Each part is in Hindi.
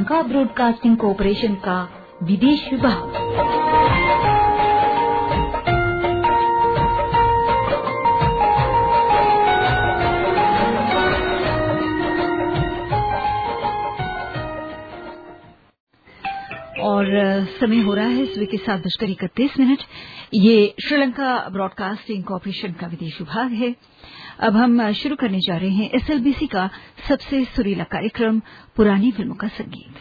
श्रीलंका ब्रॉडकास्टिंग कॉरपोरेशन का विदेश विभाग। और समय हो रहा है सुबह के सात बजकर इकतीस मिनट। ये श्रीलंका ब्रॉडकास्टिंग कॉपरेशन का विदेश विभाग है। अब हम शुरू करने जा रहे हैं एसएलबीसी का सबसे सुरीला कार्यक्रम, पुरानी फ़िल्मों का संगीत।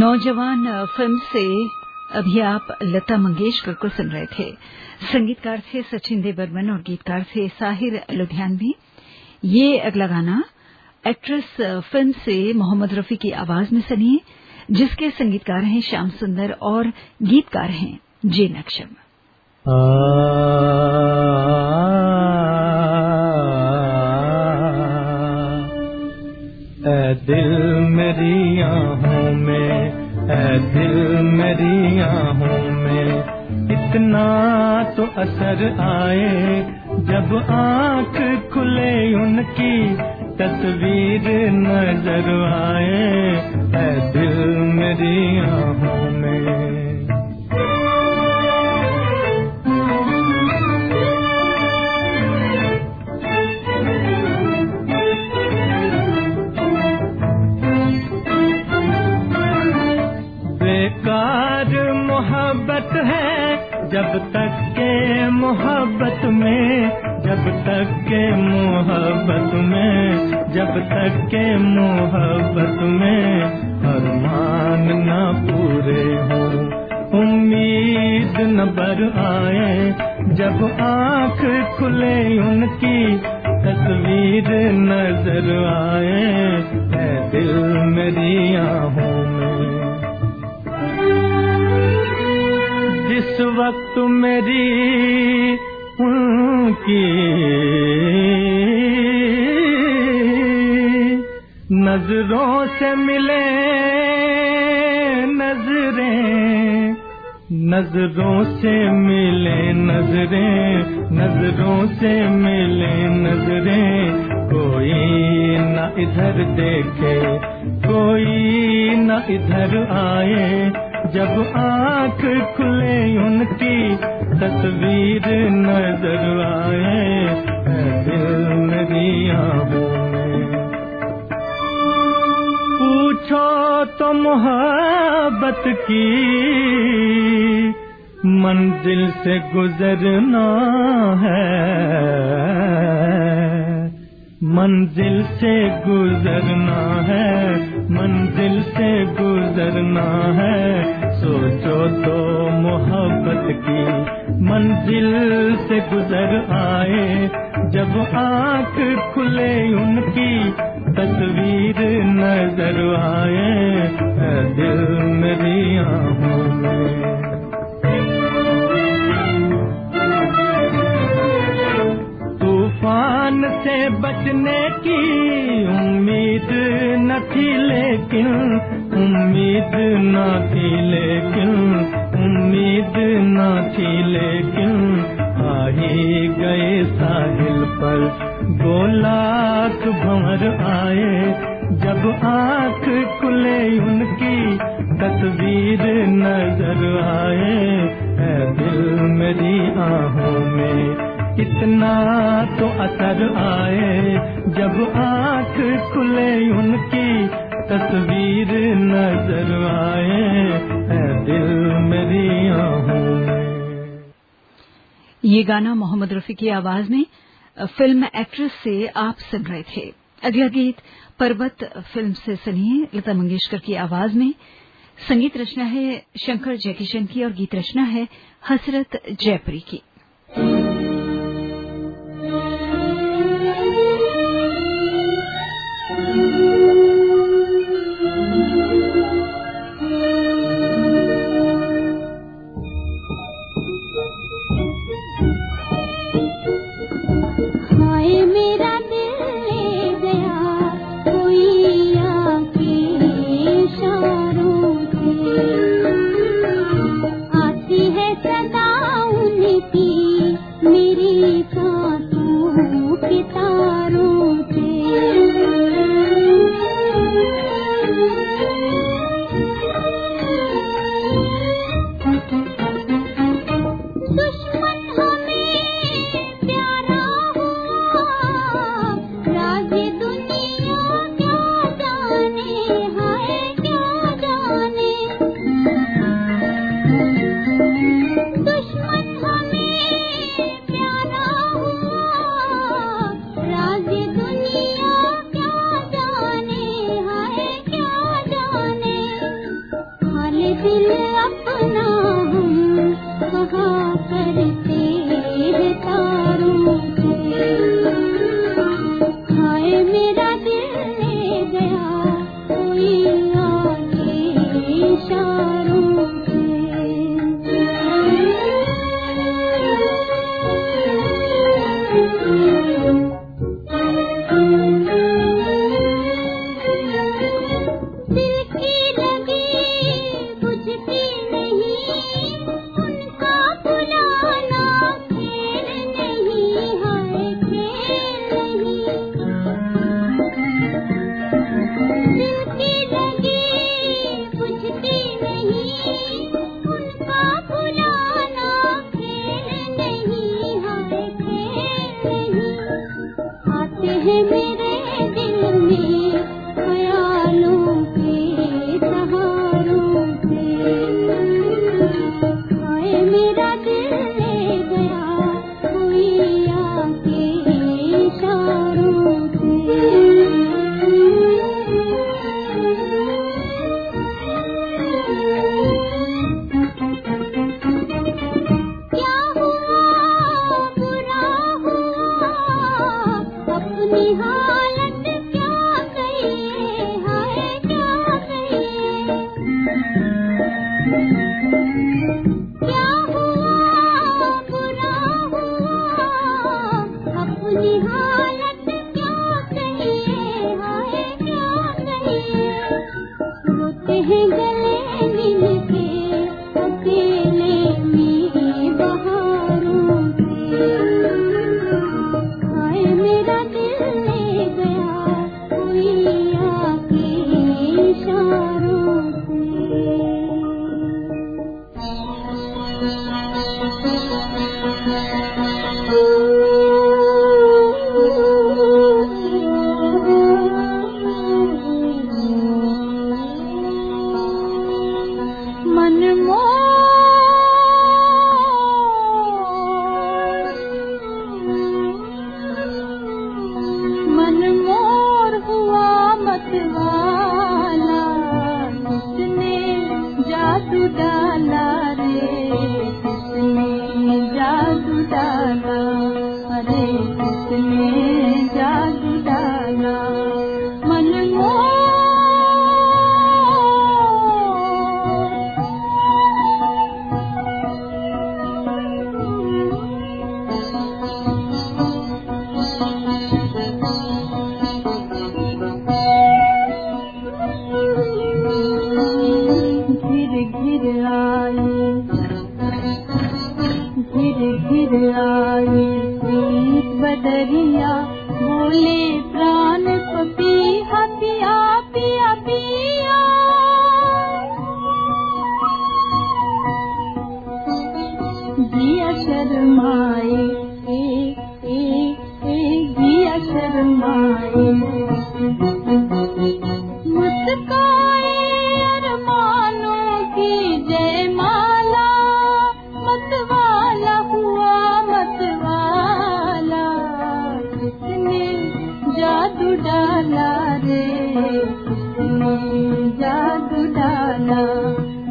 नौजवान फ़िल्म से अभी आप लता मंगेशकर को सुन रहे थे। संगीतकार थे सचिन देव बर्मन और गीतकार थे साहिर लुधियानवी। ये अगला गाना एक्ट्रेस फ़िल्म से मोहम्मद रफी की आवाज़ में सुनिए, जिसके संगीतकार हैं श्याम सुंदर और गीतकार हैं जे नक्शम दिल मेरी है दिल मेरी आहों में। इतना तो असर आए जब आँख खुले उनकी तस्वीर नज़र आए। है दिल मेरी आहों में। मोहब्बत में, जब तक के मोहब्बत में, जब तक के मोहब्बत में अरमान न पूरे हो। उम्मीद न बर आए, जब आँख खुले उनकी, तस्वीर नज़र आए है दिल मेरी आहों में। जिस वक्त मेरी उनकी नज़रों से मिले नज़रें, नज़रों से मिले नज़रें, नज़रों से मिले नज़रें। कोई न इधर देखे, कोई न इधर आए जब आँख खुले उनकी तस्वीर नज़र आए दिल मेरी पूछो तो मोहब्बत की, मंजिल से गुजरना है। मंजिल से गुजरना है, मंजिल से गुजरना है। सोचो तो मोहब्बत की मंजिल से गुजर आए, जब आँख खुले उनकी तस्वीर नज़र आए। दिल मेरी आहों में। से बचने की उम्मीद न थी लेकिन, उम्मीद न थी लेकिन, उम्मीद न थी लेकिन, आ ही गए साहिल पर। गोलाक भंवर आए, जब आँख खुले उनकी, तस्वीर नज़र आए है दिल मेरी आहों इतना तो असर आए, जब आँख खुले उनकी तस्वीर नज़र आए। है दिल मेरी ये गाना मोहम्मद रफी की आवाज़ में फ़िल्म एक्ट्रेस से आप सुन रहे थे। अगला गीत पर्वत फ़िल्म से सुनिए, लता मंगेशकर की आवाज़ में। संगीत रचना है शंकर जयकिशन की और गीत रचना है हसरत जयपुरी की।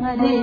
अभी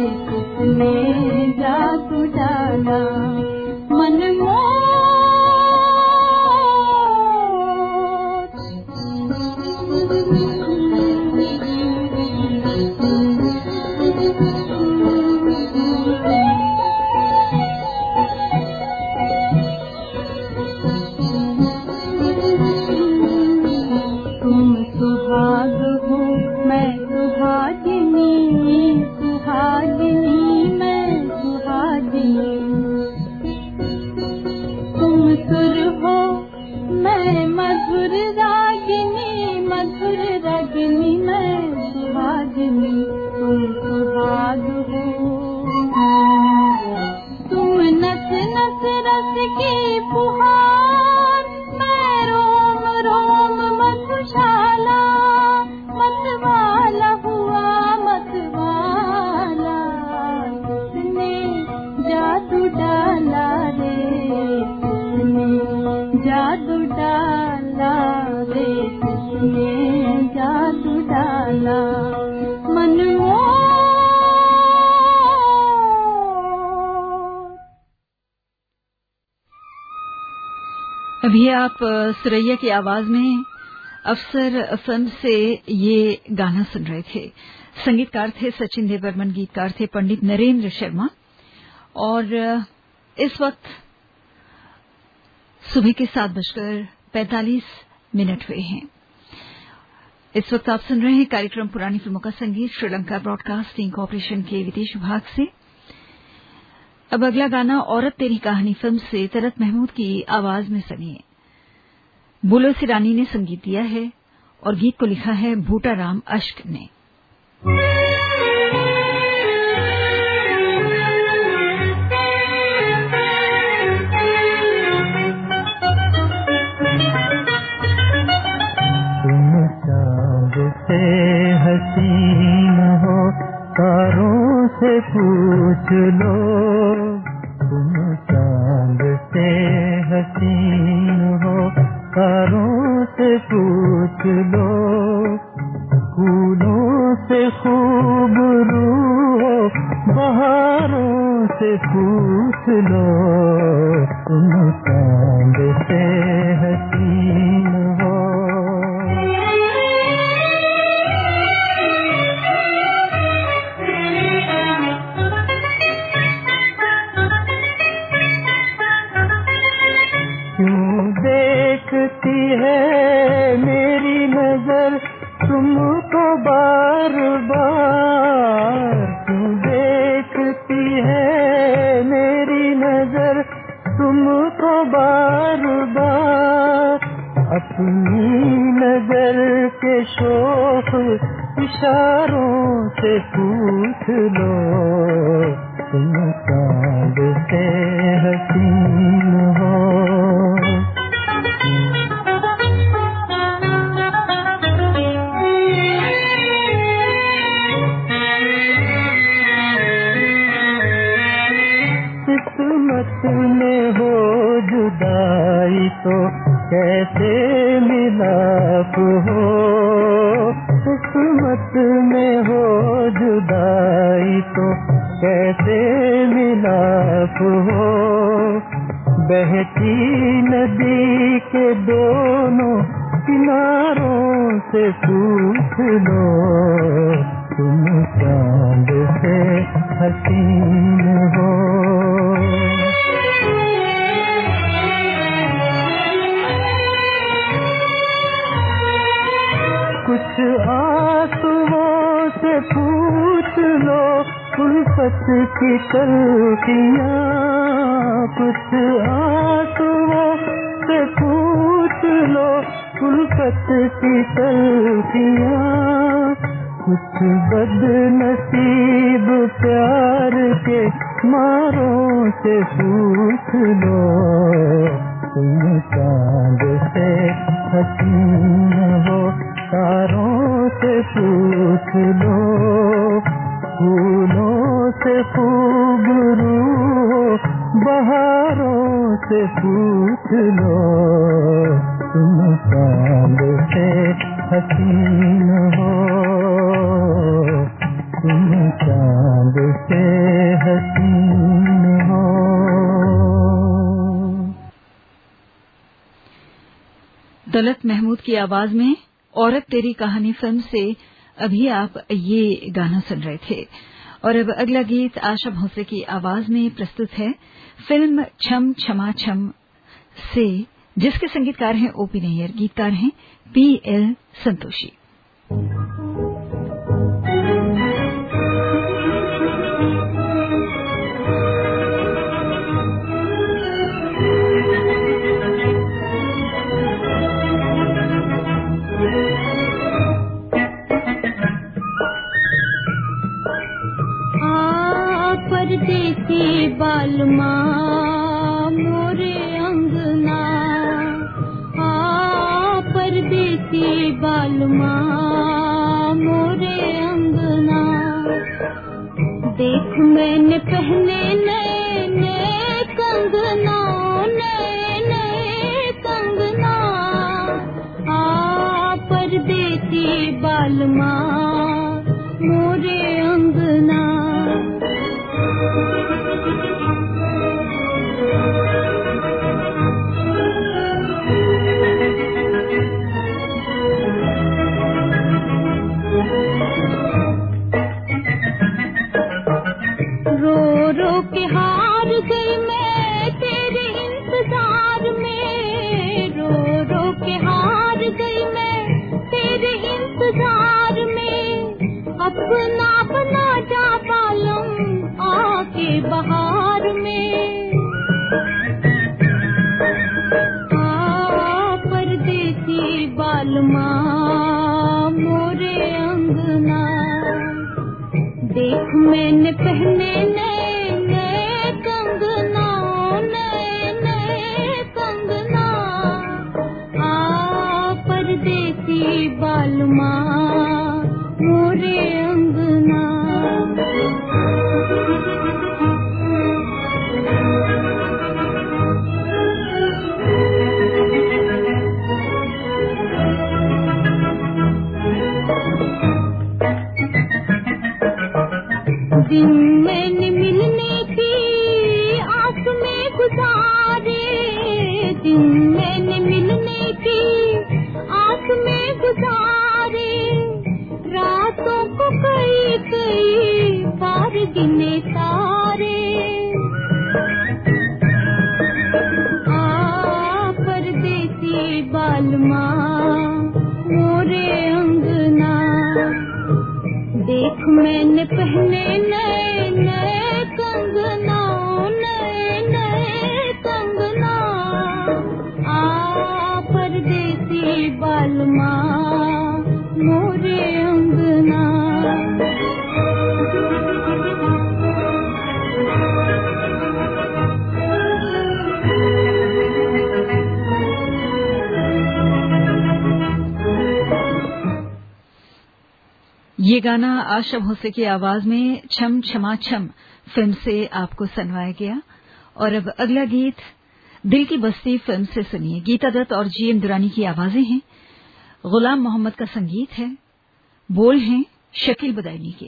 आप सुरैया की आवाज़ में अफसर फ़िल्म से ये गाना सुन रहे थे। संगीतकार थे सचिन देवर्मन गीतकार थे पंडित नरेंद्र शर्मा। और इस वक्त सुबह के सात बजकर पैंतालीस मिनट हुए हैं। इस वक्त आप सुन रहे हैं कार्यक्रम पुरानी फ़िल्मों का संगीत, श्रीलंका ब्रॉडकास्टिंग कॉरपोरेशन के विदेश विभाग से। अब अगला गाना औरत तेरी कहानी फ़िल्म से तरत महमूद की आवाज़ में सुनिए। बुलो सिरानी ने संगीत दिया है और गीत को लिखा है भूटाराम अश्क ने। से पूछ लो। हो कारों से पूछ लो फूलों से खूब रू बहारों से पूछ लो तुम चाँद से कैसे मिलाप हो किस्मत में हो जुदाई तो कैसे मिलाप हो? बहती नदी के दोनों किनारों से पूछ लो, तुम चाँद से हसीन हो। आंसुओं से पूछ लो उल्फत की कल्पियाँ कुछ आंसुओं से पूछ लो उल्फत की कल्पियाँ कुछ बदनसीब प्यार के मारों से पूछ लो। तुम चाँद से हसीन हो तारों से पूछ लो, फूलों से खूबरू बहारों से पूछ लो। तुम चाँद से हसीन हो, तुम चाँद से हसीन हो। दौलत महमूद की आवाज़ में औरत तेरी कहानी फ़िल्म से अभी आप ये गाना सुन रहे थे। और अब अगला गीत आशा भोसले की आवाज़ में प्रस्तुत है। फ़िल्म छम छमा छम से, जिसके संगीतकार हैं ओपी नैयर, गीतकार हैं पी एल संतोषी। ये गाना आशा भोसले की आवाज़ में छम छमा छम फ़िल्म से आपको सुनवाया गया। और अब अगला गीत दिल की बस्ती फ़िल्म से सुनिए। गीता दत्त और जीएम दुरानी की आवाज़ें हैं। गुलाम मोहम्मद का संगीत है। बोल हैं शकील बदायनी के।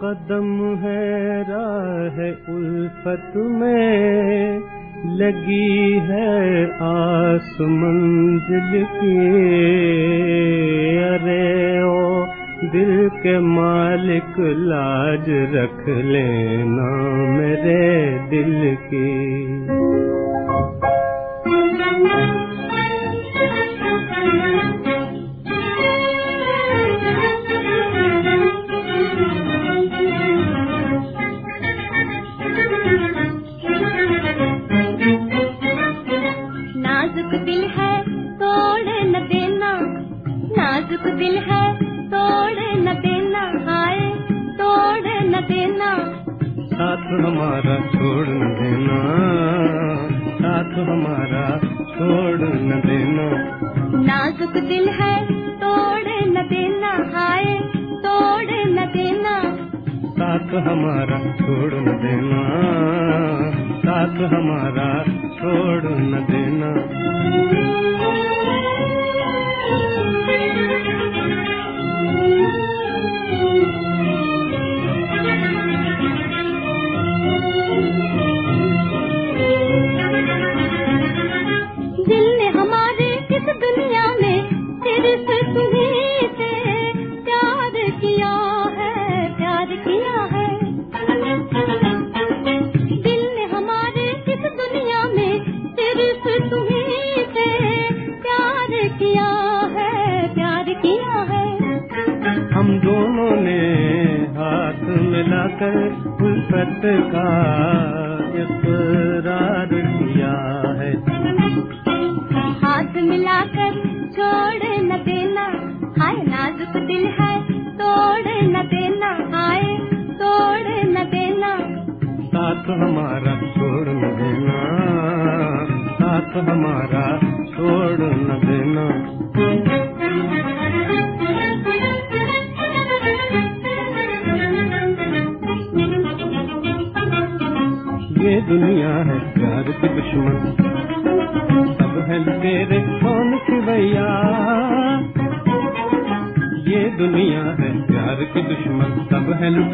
कदम है, राह उल्फत में, लगी है आस मंजिल की। अरे ओ दिल के मालिक लाज रख लेना मेरे दिल की।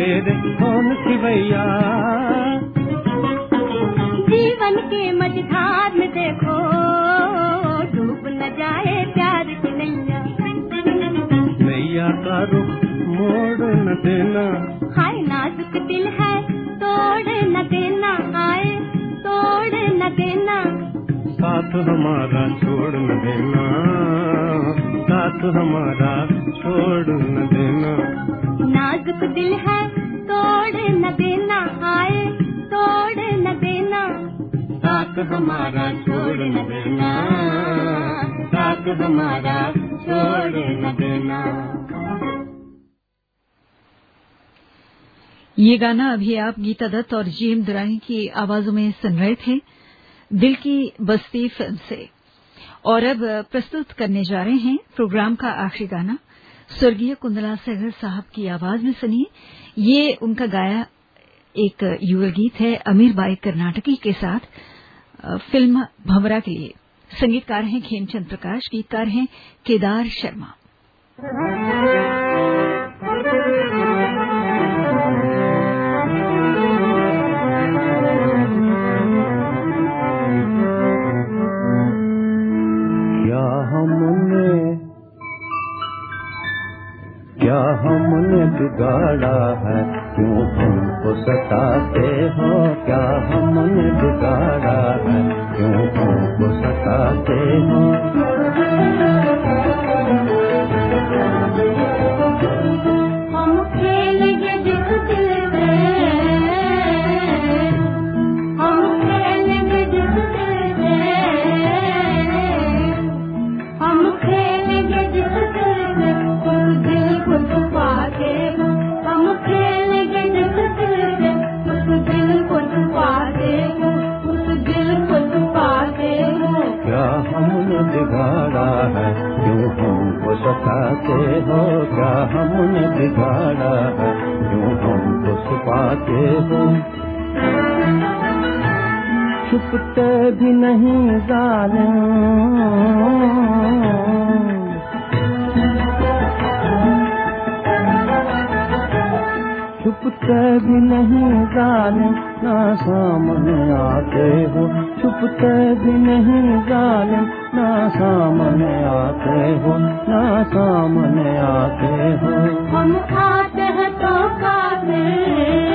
ಬೇರೆ हमारा छोड़ न देना। साथ हमारा छोड़ न देना। ये गाना अभी आप गीता दत्त और जीएम दुरानी की आवाजों में सुन रहे थे, दिल की बस्ती फ़िल्म से। और अब प्रस्तुत करने जा रहे हैं प्रोग्राम का आखिरी गाना। स्वर्गीय कुंदला सहगल साहब की आवाज़ में सुनिए। ये उनका गाया एक युवा गीत है, अमीर बाई कर्नाटकी के साथ। फ़िल्म भंवरा के लिए। संगीतकार हैं खेमचंद प्रकाश गीतकार हैं केदार शर्मा। क्या हमने बिगाड़ा है? क्यों तुमको सताते हो? क्या हमने बिगाड़ा है? क्यों तुमको सताते हो? बिगाड़ा है? क्यों हमको सताते हो? क्या हमने बिगाड़ा है? क्यों हमको छुपाते हो? छुपते भी नहीं जालिम छुपते भी नहीं जालिम ना सामने आते हो। छुपते भी नहीं जालिम ना सामने आते हो, ना सामने आते हो। हम आते हैं तो खाते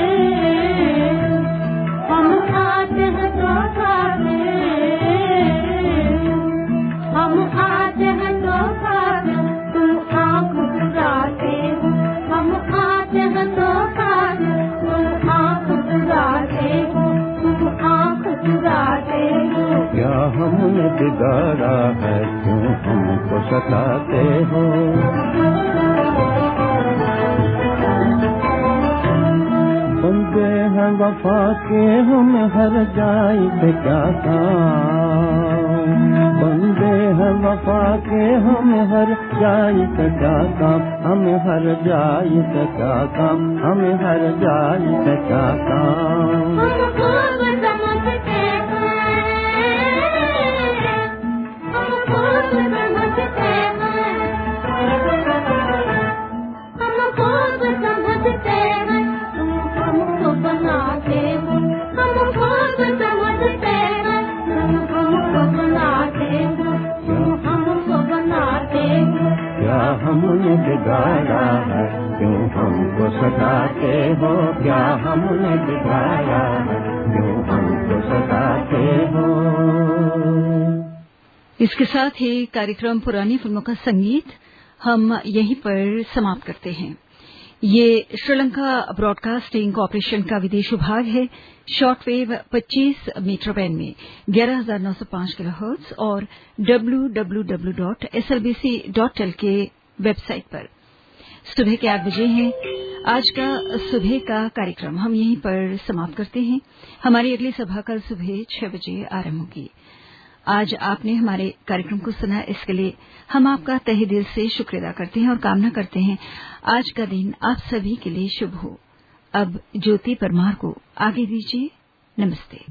हमने बिगाड़ा है क्यों हमको सताते हो बंदे हैं वफा के हम हर जाए पे क्या काम बंदे हैं वफा के हम हर जाई पे क्या काम हम हर जाई पे क्या काम हम हर जाई पे क्या काम हमने बिगाड़ा है। क्यों हमको सताते हो? क्या हमने बिगाड़ा है? क्यों हमको सताते हो? इसके साथ ही कार्यक्रम पुरानी फ़िल्मों का संगीत हम यहीं पर समाप्त करते हैं। ये श्रीलंका ब्रॉडकास्टिंग कॉरपोरेशन का विदेश विभाग है। शॉर्टवेव 25 मीटर बैंड में 11905 किलोहर्ट्ज और www.slbc.tel के वेबसाइट पर। सुबह के आठ बजे हैं। आज का सुबह का कार्यक्रम हम यहीं पर समाप्त करते हैं। हमारी अगली सभा कल सुबह छह बजे आरंभ होगी। आज आपने हमारे कार्यक्रम को सुना, इसके लिए हम आपका तहे दिल से शुक्र अदा करते हैं और कामना करते हैं। आज का दिन आप सभी के लिए शुभ हो। अब ज्योति परमार को आगे दीजिए। नमस्ते।